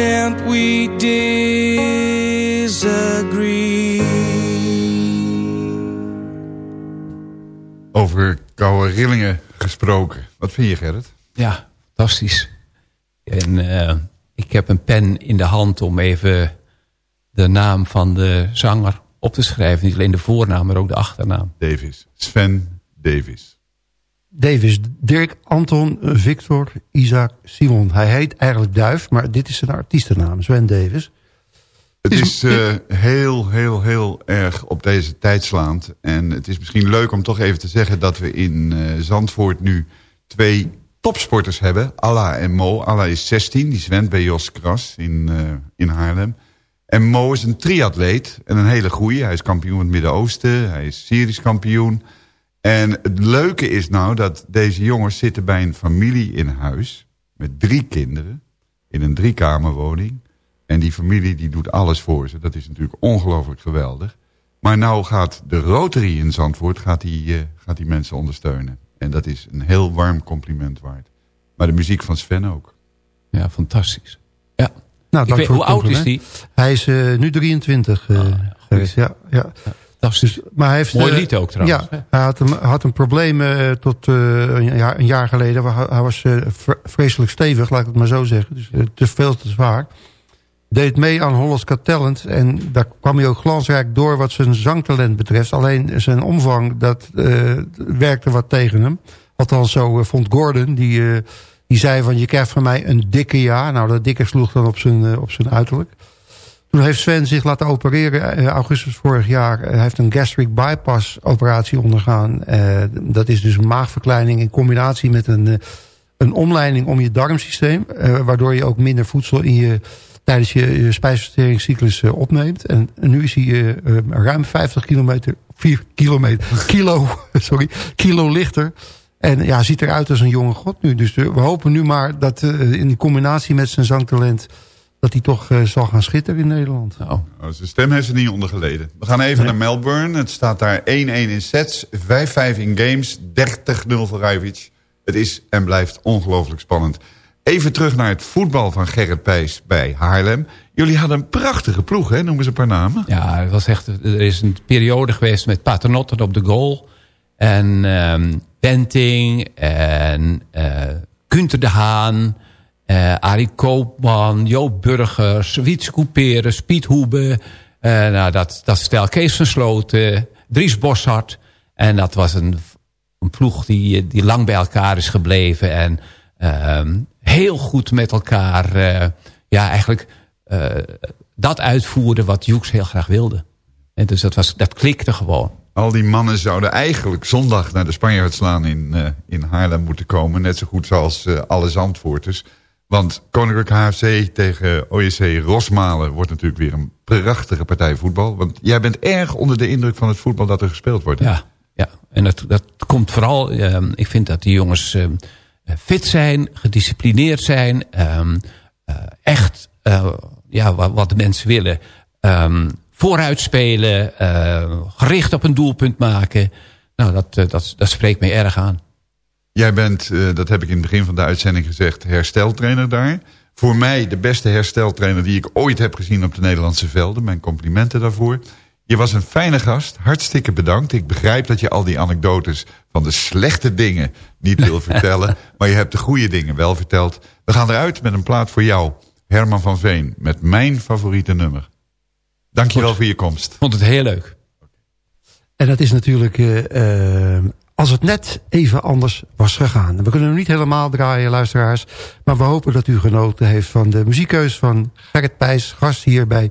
Can't we disagree? Over koude rillingen gesproken. Wat vind je, Gerrit? Ja, fantastisch. En eh, ik heb een pen in de hand om even de naam van de zanger op te schrijven. Niet alleen de voornaam, maar ook de achternaam. Davis. Sven Davis. Davis, Dirk, Anton, Victor, Isaac, Simon. Hij heet eigenlijk Duif, maar dit is zijn artiestennaam, Sven Davis. Het is eh, heel, heel, heel erg op deze tijd slaand. En het is misschien leuk om toch even te zeggen... dat we in eh, Zandvoort nu twee topsporters hebben. Alla en Mo. Alla is 16, die zwent bij Jos Kras in, eh, in Haarlem. En Mo is een triatleet en een hele goeie. Hij is kampioen van het Midden-Oosten. Hij is Syrisch kampioen. En het leuke is nou dat deze jongens zitten bij een familie in huis... met drie kinderen in een driekamerwoning. En die familie die doet alles voor ze. Dat is natuurlijk ongelooflijk geweldig. Maar nou gaat de Rotary in Zandvoort gaat die, uh, gaat die mensen ondersteunen. En dat is een heel warm compliment waard. Maar de muziek van Sven ook. Ja, fantastisch. Ja. Nou, Ik weet, hoe oud is die? Hij is uh, nu 23. Uh, ja, ja. ja. Dus, maar hij heeft, Mooi lied ook trouwens. Ja, hij had een, had een probleem uh, tot uh, een, jaar, een jaar geleden. Hij was uh, vreselijk stevig, laat ik het maar zo zeggen. Dus te veel te zwaar. Deed mee aan Hollands Got Talent. En daar kwam hij ook glansrijk door wat zijn zangtalent betreft. Alleen zijn omvang, dat werkte wat tegen hem. Althans, zo vond Gordon. Die, die zei van, je krijgt van mij een dikke ja. Nou, dat dikke sloeg dan op zijn, op zijn uiterlijk. Toen heeft Sven zich laten opereren uh, augustus vorig jaar. Hij heeft een gastric bypass operatie ondergaan. Uh, dat is dus een maagverkleining in combinatie met een, uh, een omleiding om je darmsysteem. waardoor je ook minder voedsel in je, tijdens je, je spijsverteringscyclus opneemt. En, nu is hij ruim 50 kilometer, 4 kilometer, kilo, sorry, kilo lichter. En ja, ziet eruit als een jonge god nu. Dus we hopen nu maar dat in combinatie met zijn zangtalent dat hij toch uh, zal gaan schitteren in Nederland. Oh. Oh, zijn stem heeft ze niet onder geleden. We gaan even nee. naar Melbourne. Het staat daar 1-1 in sets, 5-5 in games, 30-0 voor Rijvic. Het is en blijft ongelooflijk spannend. Even terug naar het voetbal van Gerrit Pijs bij Haarlem. Jullie hadden een prachtige ploeg, hè? noem eens een paar namen. Ja, het was echt, er is een periode geweest met Paternotte op de goal. En um, Benting en uh, Kunter de Haan... Uh, Arie Koopman, Joop Burgers, Wietse Couperen, Piet Hoebe. Uh, nou, dat, dat stel Kees van Sloten, Dries Boshart. En dat was een, een ploeg die, die lang bij elkaar is gebleven. En uh, heel goed met elkaar, uh, ja, eigenlijk dat uitvoerde wat Joeks heel graag wilde. En dus dat, was, dat klikte gewoon. Al die mannen zouden eigenlijk zondag naar de Spanjaardslaan in, in Haarlem moeten komen. Net zo goed zoals alle Zandvoorters. Want Koninklijk HFC tegen OJC Rosmalen wordt natuurlijk weer een prachtige partij voetbal. Want jij bent erg onder de indruk van het voetbal dat er gespeeld wordt. Ja, ja. en dat, dat komt vooral, uh, ik vind dat die jongens uh, fit zijn, gedisciplineerd zijn. Uh, echt ja, wat, de mensen willen. vooruit spelen, gericht op een doelpunt maken. Nou, dat, dat, dat spreekt mij erg aan. Jij bent, uh, dat heb ik in het begin van de uitzending gezegd, hersteltrainer daar. Voor mij de beste hersteltrainer die ik ooit heb gezien op de Nederlandse velden. Mijn complimenten daarvoor. Je was een fijne gast, hartstikke bedankt. Ik begrijp dat je al die anekdotes van de slechte dingen niet wil vertellen. Maar je hebt de goede dingen wel verteld. We gaan eruit met een plaat voor jou, Herman van Veen. Met mijn favoriete nummer. Dankjewel voor je komst. vond het heel leuk. En dat is natuurlijk uh, uh, als het net even anders was gegaan. We kunnen hem niet helemaal draaien, luisteraars. Maar we hopen dat u genoten heeft van de muziekkeus van Gerrit Pijs. Gast hier bij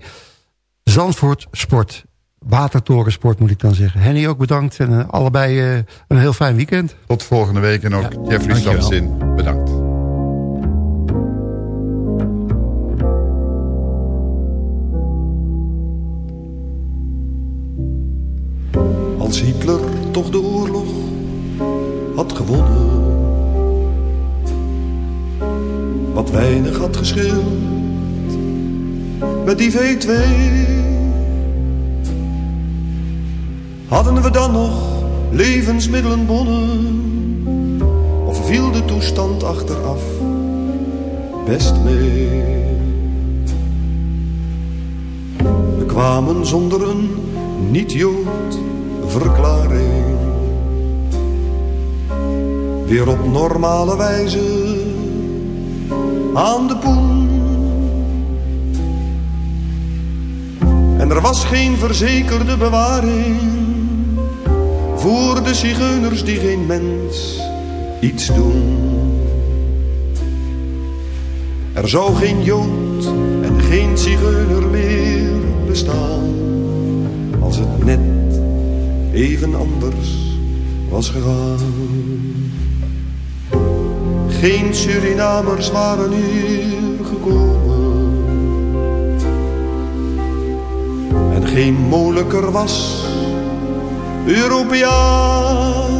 Zandvoort Sport. Watertorensport moet ik dan zeggen. Henny ook bedankt en uh, allebei uh, een heel fijn weekend. Tot volgende week en ook ja, Jeffrey Samsin bedankt. Als Hitler toch de oorlog Wat weinig had gescheeld met die V2. Hadden we dan nog levensmiddelenbonnen? Of viel de toestand achteraf best mee? We kwamen zonder een niet-Jood verklaring weer op normale wijze aan de poen. En er was geen verzekerde bewaring voor de zigeuners die geen mens iets doen. Er zou geen Jood en geen zigeuner meer bestaan als het net even anders was gegaan. Geen Surinamers waren hier gekomen. En geen moeilijker was Europeaan.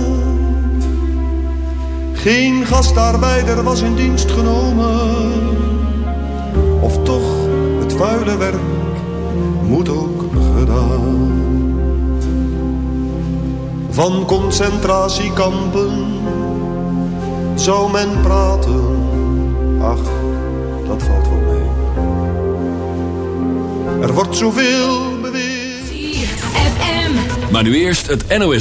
Geen gastarbeider was in dienst genomen. Of toch, het vuile werk moet ook gedaan. Van concentratiekampen zou men praten. Ach, dat valt wel mee. Er wordt zoveel beweerd. Maar nu eerst het NOS.